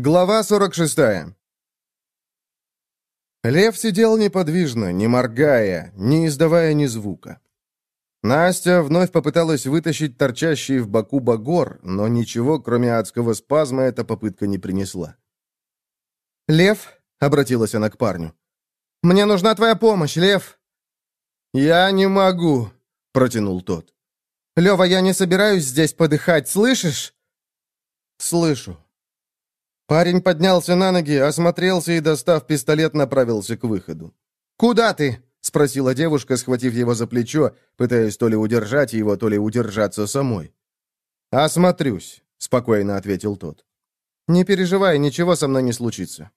Глава 46. Лев сидел неподвижно, не моргая, не издавая ни звука. Настя вновь попыталась вытащить торчащий в боку багор, но ничего, кроме адского спазма, эта попытка не принесла. «Лев», — обратилась она к парню, — «мне нужна твоя помощь, Лев». «Я не могу», — протянул тот. «Лева, я не собираюсь здесь подыхать, слышишь?» «Слышу». Парень поднялся на ноги, осмотрелся и, достав пистолет, направился к выходу. «Куда ты?» — спросила девушка, схватив его за плечо, пытаясь то ли удержать его, то ли удержаться самой. «Осмотрюсь», — спокойно ответил тот. «Не переживай, ничего со мной не случится».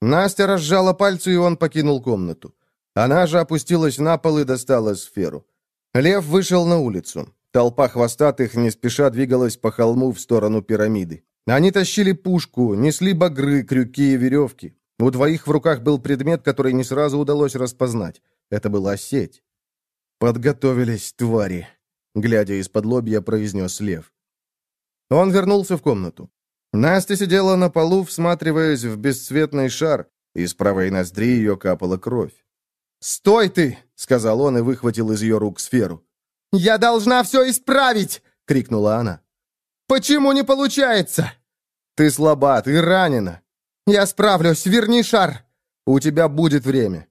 Настя разжала пальцы, и он покинул комнату. Она же опустилась на пол и достала сферу. Лев вышел на улицу. Толпа хвостатых не спеша двигалась по холму в сторону пирамиды. Они тащили пушку, несли багры, крюки и веревки. У двоих в руках был предмет, который не сразу удалось распознать. Это была сеть. «Подготовились, твари», — глядя из-под лобья, произнес Лев. Он вернулся в комнату. Настя сидела на полу, всматриваясь в бесцветный шар, из правой ноздри ее капала кровь. «Стой ты!» — сказал он и выхватил из ее рук сферу. «Я должна все исправить!» — крикнула она. «Почему не получается?» «Ты слаба, ты ранена!» «Я справлюсь, верни шар!» «У тебя будет время!»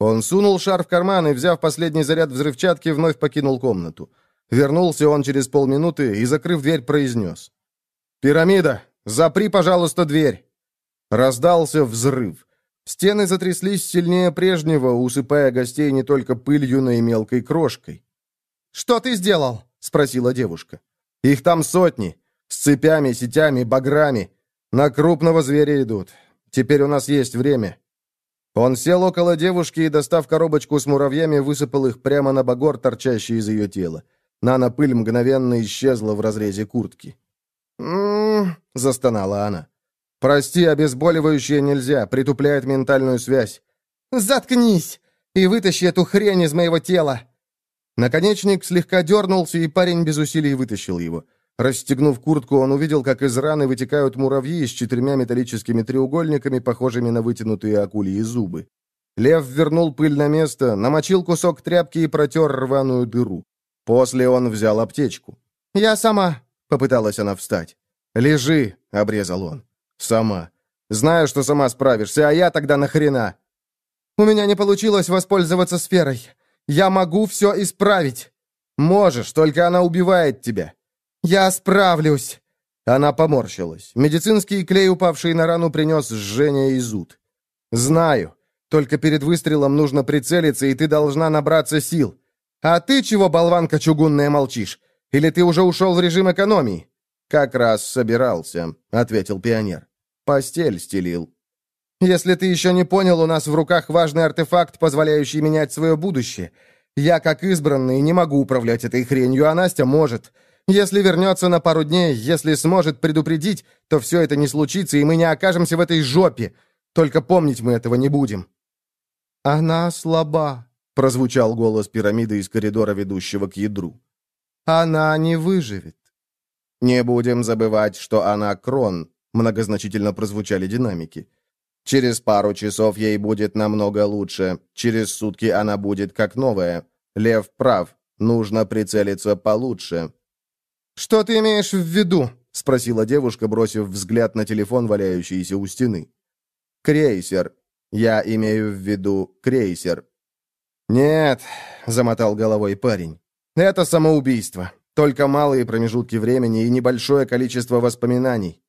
Он сунул шар в карман и, взяв последний заряд взрывчатки, вновь покинул комнату. Вернулся он через полминуты и, закрыв дверь, произнес. «Пирамида, запри, пожалуйста, дверь!» Раздался взрыв. Стены затряслись сильнее прежнего, усыпая гостей не только пылью, но и мелкой крошкой. «Что ты сделал?» — спросила девушка. «Их там сотни. С цепями, сетями, баграми. На крупного зверя идут. Теперь у нас есть время». Он сел около девушки и, достав коробочку с муравьями, высыпал их прямо на багор, торчащий из ее тела. Нано-пыль мгновенно исчезла в разрезе куртки. «М-м-м», застонала она. «Прости, обезболивающее нельзя, притупляет ментальную связь». «Заткнись и вытащи эту хрень из моего тела!» Наконечник слегка дернулся, и парень без усилий вытащил его. Расстегнув куртку, он увидел, как из раны вытекают муравьи с четырьмя металлическими треугольниками, похожими на вытянутые акульи зубы. Лев вернул пыль на место, намочил кусок тряпки и протер рваную дыру. После он взял аптечку. «Я сама», — попыталась она встать. «Лежи», — обрезал он. «Сама. Знаю, что сама справишься, а я тогда нахрена?» «У меня не получилось воспользоваться сферой. Я могу все исправить». «Можешь, только она убивает тебя». «Я справлюсь!» Она поморщилась. Медицинский клей, упавший на рану, принес жжение и зуд. «Знаю. Только перед выстрелом нужно прицелиться, и ты должна набраться сил. А ты чего, болванка чугунная, молчишь? Или ты уже ушел в режим экономии?» «Как раз собирался», — ответил пионер. «Постель стелил». «Если ты еще не понял, у нас в руках важный артефакт, позволяющий менять свое будущее. Я, как избранный, не могу управлять этой хренью, а Настя может. Если вернется на пару дней, если сможет предупредить, то все это не случится, и мы не окажемся в этой жопе. Только помнить мы этого не будем». «Она слаба», — прозвучал голос пирамиды из коридора, ведущего к ядру. «Она не выживет». «Не будем забывать, что она крон», — многозначительно прозвучали динамики. «Через пару часов ей будет намного лучше. Через сутки она будет как новая. Лев прав. Нужно прицелиться получше». «Что ты имеешь в виду?» — спросила девушка, бросив взгляд на телефон, валяющийся у стены. «Крейсер. Я имею в виду крейсер». «Нет», — замотал головой парень, — «это самоубийство. Только малые промежутки времени и небольшое количество воспоминаний».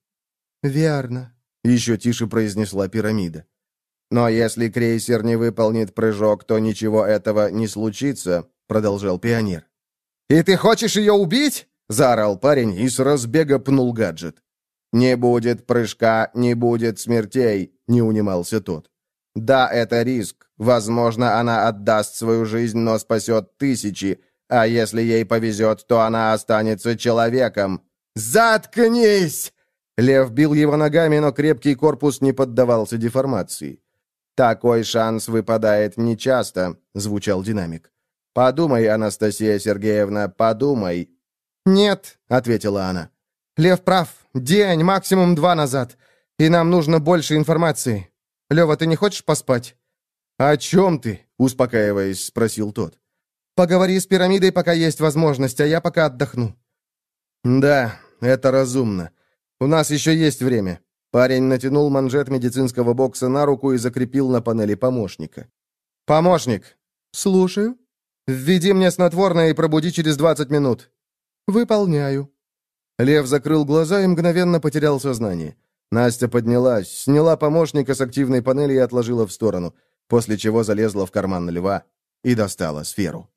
«Верно», — еще тише произнесла пирамида. «Но если крейсер не выполнит прыжок, то ничего этого не случится», — продолжал пионер. «И ты хочешь ее убить?» — заорал парень и с разбега пнул гаджет. «Не будет прыжка, не будет смертей», — не унимался тот. «Да, это риск. Возможно, она отдаст свою жизнь, но спасет тысячи, а если ей повезет, то она останется человеком». «Заткнись!» Лев бил его ногами, но крепкий корпус не поддавался деформации. «Такой шанс выпадает нечасто», — звучал динамик. «Подумай, Анастасия Сергеевна, подумай, «Нет», — ответила она. «Лев прав. День, максимум два назад. И нам нужно больше информации. Лева, ты не хочешь поспать?» «О чем ты?» — успокаиваясь, спросил тот. «Поговори с пирамидой, пока есть возможность, а я пока отдохну». «Да, это разумно. У нас еще есть время». Парень натянул манжет медицинского бокса на руку и закрепил на панели помощника. «Помощник!» «Слушаю». «Введи мне снотворное и пробуди через 20 минут». «Выполняю». Лев закрыл глаза и мгновенно потерял сознание. Настя поднялась, сняла помощника с активной панели и отложила в сторону, после чего залезла в карман льва и достала сферу.